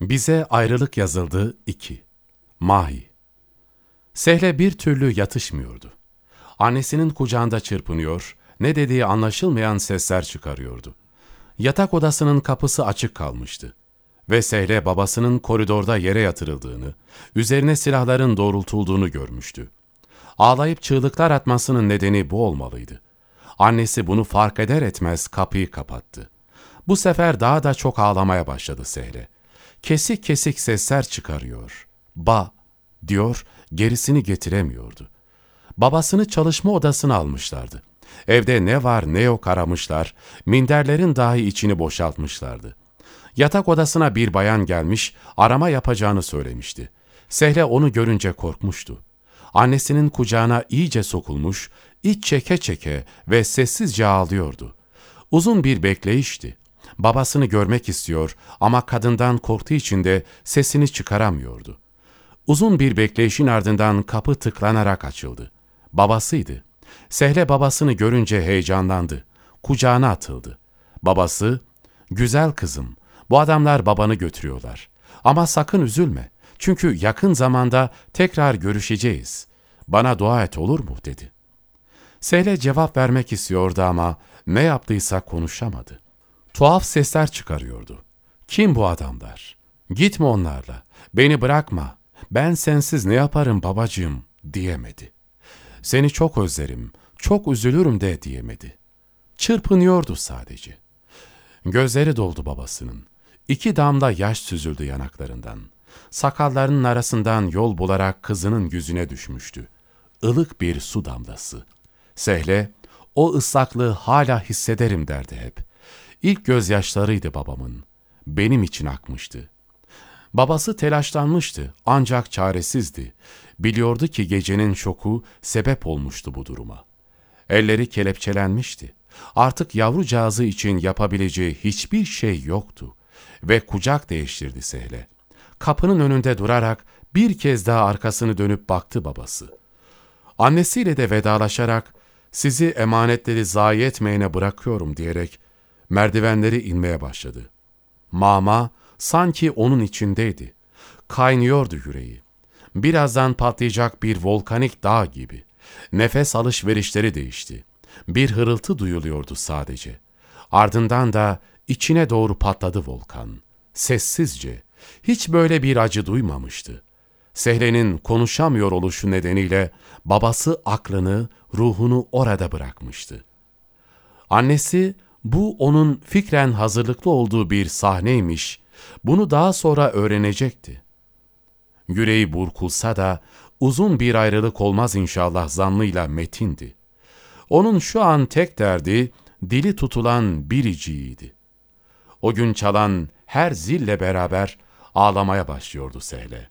Bize ayrılık yazıldı 2. Mahi Sehle bir türlü yatışmıyordu. Annesinin kucağında çırpınıyor, ne dediği anlaşılmayan sesler çıkarıyordu. Yatak odasının kapısı açık kalmıştı. Ve Sehle babasının koridorda yere yatırıldığını, üzerine silahların doğrultulduğunu görmüştü. Ağlayıp çığlıklar atmasının nedeni bu olmalıydı. Annesi bunu fark eder etmez kapıyı kapattı. Bu sefer daha da çok ağlamaya başladı Sehle. Kesik kesik sesler çıkarıyor. Ba, diyor, gerisini getiremiyordu. Babasını çalışma odasına almışlardı. Evde ne var ne yok aramışlar, minderlerin dahi içini boşaltmışlardı. Yatak odasına bir bayan gelmiş, arama yapacağını söylemişti. Sehle onu görünce korkmuştu. Annesinin kucağına iyice sokulmuş, iç çeke çeke ve sessizce ağlıyordu. Uzun bir bekleyişti. Babasını görmek istiyor ama kadından korktuğu için de sesini çıkaramıyordu. Uzun bir bekleyişin ardından kapı tıklanarak açıldı. Babasıydı. Sehle babasını görünce heyecanlandı. Kucağına atıldı. Babası, ''Güzel kızım, bu adamlar babanı götürüyorlar. Ama sakın üzülme. Çünkü yakın zamanda tekrar görüşeceğiz. Bana dua et olur mu?'' dedi. Sehle cevap vermek istiyordu ama ne yaptıysa konuşamadı. Tuhaf sesler çıkarıyordu. Kim bu adamlar? Gitme onlarla. Beni bırakma. Ben sensiz ne yaparım babacığım diyemedi. Seni çok özlerim, çok üzülürüm de diyemedi. Çırpınıyordu sadece. Gözleri doldu babasının. İki damla yaş süzüldü yanaklarından. Sakallarının arasından yol bularak kızının yüzüne düşmüştü. Ilık bir su damlası. Sehle, o ıslaklığı hala hissederim derdi hep. İlk gözyaşlarıydı babamın. Benim için akmıştı. Babası telaşlanmıştı ancak çaresizdi. Biliyordu ki gecenin şoku sebep olmuştu bu duruma. Elleri kelepçelenmişti. Artık yavrucağızı için yapabileceği hiçbir şey yoktu. Ve kucak değiştirdi Sehle. Kapının önünde durarak bir kez daha arkasını dönüp baktı babası. Annesiyle de vedalaşarak sizi emanetleri zayi etmeyene bırakıyorum diyerek merdivenleri inmeye başladı. Mama sanki onun içindeydi. Kaynıyordu yüreği. Birazdan patlayacak bir volkanik dağ gibi. Nefes alışverişleri değişti. Bir hırıltı duyuluyordu sadece. Ardından da içine doğru patladı volkan. Sessizce. Hiç böyle bir acı duymamıştı. Sehle'nin konuşamıyor oluşu nedeniyle babası aklını, ruhunu orada bırakmıştı. Annesi bu onun fikren hazırlıklı olduğu bir sahneymiş, bunu daha sonra öğrenecekti. Yüreği burkulsa da uzun bir ayrılık olmaz inşallah zannıyla metindi. Onun şu an tek derdi dili tutulan biriciğiydi. O gün çalan her zille beraber ağlamaya başlıyordu Sehle.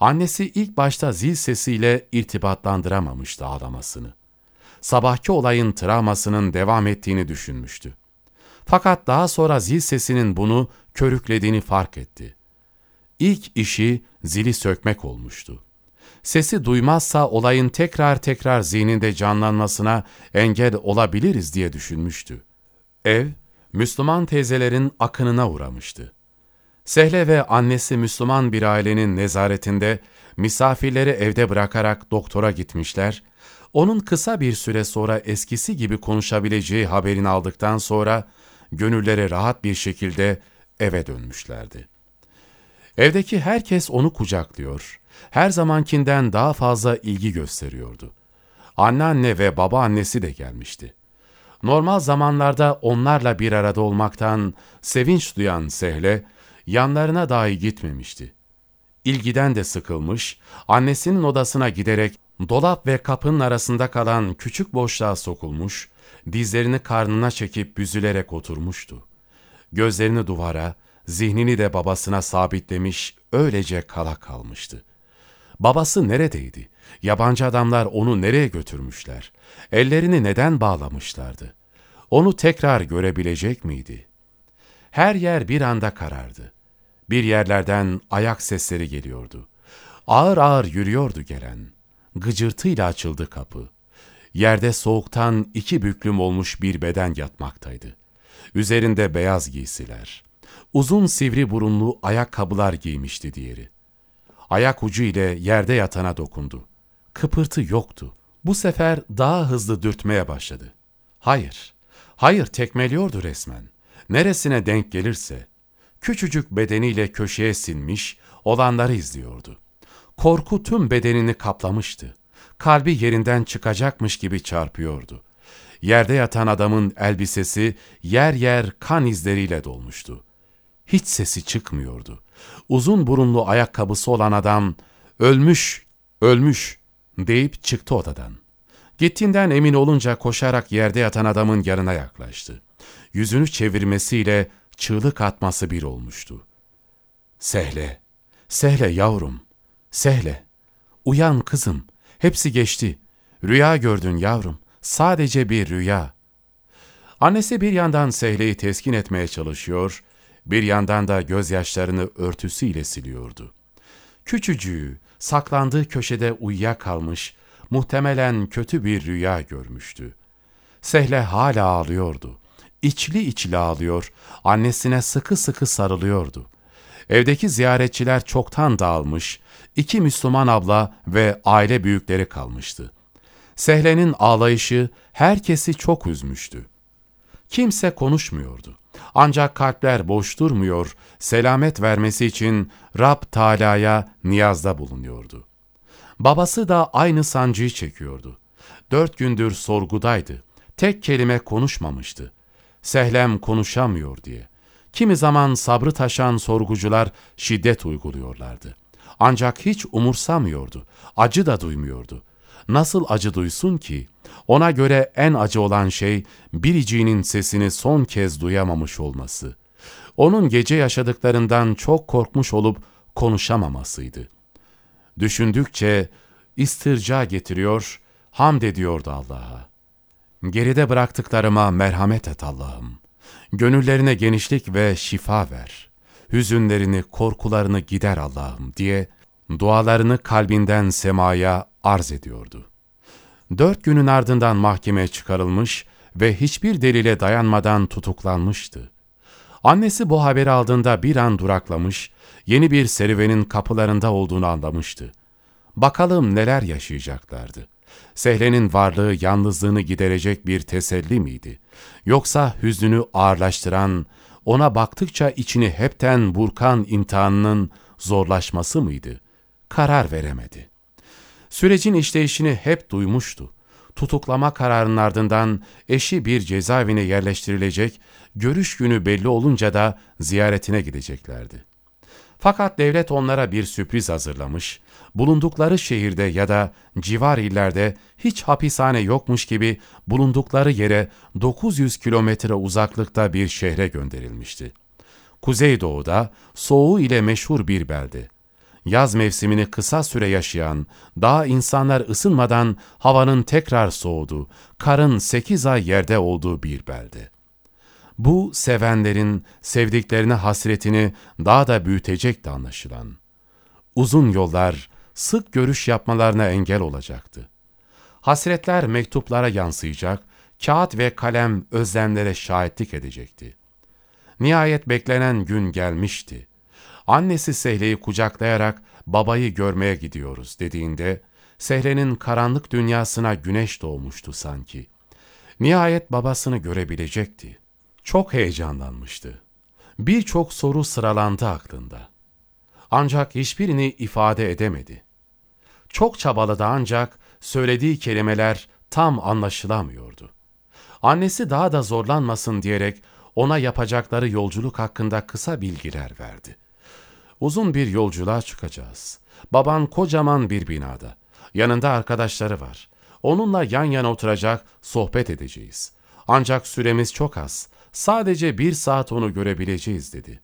Annesi ilk başta zil sesiyle irtibatlandıramamıştı ağlamasını. Sabahki olayın travmasının devam ettiğini düşünmüştü. Fakat daha sonra zil sesinin bunu körüklediğini fark etti. İlk işi zili sökmek olmuştu. Sesi duymazsa olayın tekrar tekrar zihninde canlanmasına engel olabiliriz diye düşünmüştü. Ev, Müslüman teyzelerin akınına uğramıştı. Sehle ve annesi Müslüman bir ailenin nezaretinde misafirleri evde bırakarak doktora gitmişler, onun kısa bir süre sonra eskisi gibi konuşabileceği haberini aldıktan sonra gönülleri rahat bir şekilde eve dönmüşlerdi. Evdeki herkes onu kucaklıyor, her zamankinden daha fazla ilgi gösteriyordu. Anneanne ve babaannesi de gelmişti. Normal zamanlarda onlarla bir arada olmaktan sevinç duyan Sehle, yanlarına dahi gitmemişti. İlgiden de sıkılmış, annesinin odasına giderek dolap ve kapının arasında kalan küçük boşluğa sokulmuş, dizlerini karnına çekip büzülerek oturmuştu. Gözlerini duvara, zihnini de babasına sabitlemiş, öylece kala kalmıştı. Babası neredeydi? Yabancı adamlar onu nereye götürmüşler? Ellerini neden bağlamışlardı? Onu tekrar görebilecek miydi? Her yer bir anda karardı. Bir yerlerden ayak sesleri geliyordu. Ağır ağır yürüyordu gelen. Gıcırtıyla açıldı kapı. Yerde soğuktan iki büklüm olmuş bir beden yatmaktaydı. Üzerinde beyaz giysiler. Uzun sivri burunlu ayakkabılar giymişti diğeri. Ayak ucu ile yerde yatana dokundu. Kıpırtı yoktu. Bu sefer daha hızlı dürtmeye başladı. Hayır, hayır tekmeliyordu resmen. Neresine denk gelirse. Küçücük bedeniyle köşeye sinmiş, olanları izliyordu. Korku tüm bedenini kaplamıştı. Kalbi yerinden çıkacakmış gibi çarpıyordu. Yerde yatan adamın elbisesi yer yer kan izleriyle dolmuştu. Hiç sesi çıkmıyordu. Uzun burunlu ayakkabısı olan adam, ölmüş, ölmüş deyip çıktı odadan. Gittiğinden emin olunca koşarak yerde yatan adamın yanına yaklaştı. Yüzünü çevirmesiyle çığlık atması bir olmuştu. Sehle, Sehle yavrum, Sehle, uyan kızım, hepsi geçti. Rüya gördün yavrum, sadece bir rüya. Annesi bir yandan Sehle'yi teskin etmeye çalışıyor, bir yandan da gözyaşlarını örtüsüyle siliyordu. Küçücüğü, saklandığı köşede uyuyakalmış, muhtemelen kötü bir rüya görmüştü. Sehle hala ağlıyordu. İçli içli ağlıyor, annesine sıkı sıkı sarılıyordu. Evdeki ziyaretçiler çoktan dağılmış, iki Müslüman abla ve aile büyükleri kalmıştı. Sehle'nin ağlayışı herkesi çok üzmüştü. Kimse konuşmuyordu. Ancak kalpler boş durmuyor, selamet vermesi için Rab Teala'ya niyazda bulunuyordu. Babası da aynı sancıyı çekiyordu. Dört gündür sorgudaydı. Tek kelime konuşmamıştı. Sehlem konuşamıyor diye. Kimi zaman sabrı taşan sorgucular şiddet uyguluyorlardı. Ancak hiç umursamıyordu, acı da duymuyordu. Nasıl acı duysun ki? Ona göre en acı olan şey biriciğinin sesini son kez duyamamış olması. Onun gece yaşadıklarından çok korkmuş olup konuşamamasıydı. Düşündükçe istirca getiriyor, hamd ediyordu Allah'a. Geride bıraktıklarıma merhamet et Allah'ım. Gönüllerine genişlik ve şifa ver. Hüzünlerini, korkularını gider Allah'ım diye dualarını kalbinden semaya arz ediyordu. Dört günün ardından mahkemeye çıkarılmış ve hiçbir delile dayanmadan tutuklanmıştı. Annesi bu haberi aldığında bir an duraklamış, yeni bir serüvenin kapılarında olduğunu anlamıştı. Bakalım neler yaşayacaklardı. Sehle'nin varlığı yalnızlığını giderecek bir teselli miydi? Yoksa hüznünü ağırlaştıran, ona baktıkça içini hepten burkan imtihanının zorlaşması mıydı? Karar veremedi. Sürecin işleyişini hep duymuştu. Tutuklama kararının ardından eşi bir cezaevine yerleştirilecek, görüş günü belli olunca da ziyaretine gideceklerdi. Fakat devlet onlara bir sürpriz hazırlamış, bulundukları şehirde ya da civar illerde hiç hapishane yokmuş gibi bulundukları yere 900 kilometre uzaklıkta bir şehre gönderilmişti. Kuzeydoğuda soğuğu ile meşhur bir belde. Yaz mevsimini kısa süre yaşayan, daha insanlar ısınmadan havanın tekrar soğudu, karın sekiz ay yerde olduğu bir belde. Bu sevenlerin sevdiklerine hasretini daha da büyütecekti anlaşılan. Uzun yollar, sık görüş yapmalarına engel olacaktı. Hasretler mektuplara yansıyacak, kağıt ve kalem özlemlere şahitlik edecekti. Nihayet beklenen gün gelmişti. Annesi Sehle'yi kucaklayarak babayı görmeye gidiyoruz dediğinde, Sehle'nin karanlık dünyasına güneş doğmuştu sanki. Nihayet babasını görebilecekti. Çok heyecanlanmıştı. Birçok soru sıralandı aklında. Ancak hiçbirini ifade edemedi. Çok çabaladı ancak söylediği kelimeler tam anlaşılamıyordu. Annesi daha da zorlanmasın diyerek ona yapacakları yolculuk hakkında kısa bilgiler verdi. Uzun bir yolculuğa çıkacağız. Baban kocaman bir binada. Yanında arkadaşları var. Onunla yan yana oturacak, sohbet edeceğiz. Ancak süremiz çok az. Sadece bir saat onu görebileceğiz dedi.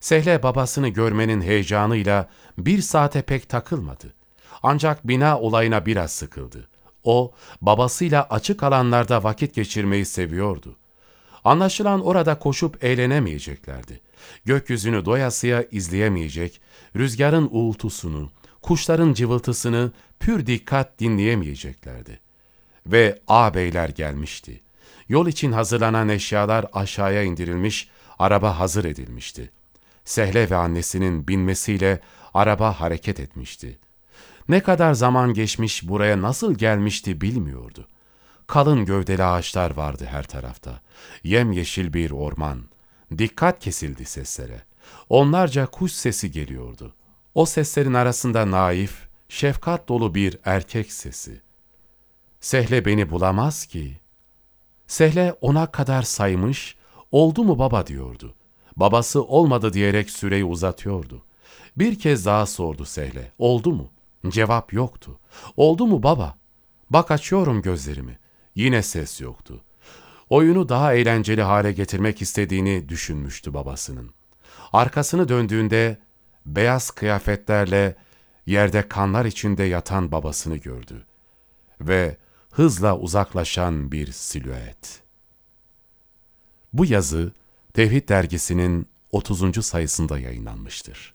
Sehle babasını görmenin heyecanıyla bir saate pek takılmadı. Ancak bina olayına biraz sıkıldı. O, babasıyla açık alanlarda vakit geçirmeyi seviyordu. Anlaşılan orada koşup eğlenemeyeceklerdi. Gökyüzünü doyasıya izleyemeyecek, rüzgarın uğultusunu, kuşların cıvıltısını pür dikkat dinleyemeyeceklerdi. Ve ağabeyler gelmişti. Yol için hazırlanan eşyalar aşağıya indirilmiş, Araba hazır edilmişti. Sehle ve annesinin binmesiyle araba hareket etmişti. Ne kadar zaman geçmiş buraya nasıl gelmişti bilmiyordu. Kalın gövdeli ağaçlar vardı her tarafta. Yemyeşil bir orman. Dikkat kesildi seslere. Onlarca kuş sesi geliyordu. O seslerin arasında naif, şefkat dolu bir erkek sesi. Sehle beni bulamaz ki. Sehle ona kadar saymış, oldu mu baba diyordu. Babası olmadı diyerek süreyi uzatıyordu. Bir kez daha sordu Sehle, oldu mu? Cevap yoktu. Oldu mu baba? Bak açıyorum gözlerimi. Yine ses yoktu. Oyunu daha eğlenceli hale getirmek istediğini düşünmüştü babasının. Arkasını döndüğünde beyaz kıyafetlerle yerde kanlar içinde yatan babasını gördü ve hızla uzaklaşan bir silüet. Bu yazı Tevhid dergisinin 30. sayısında yayınlanmıştır.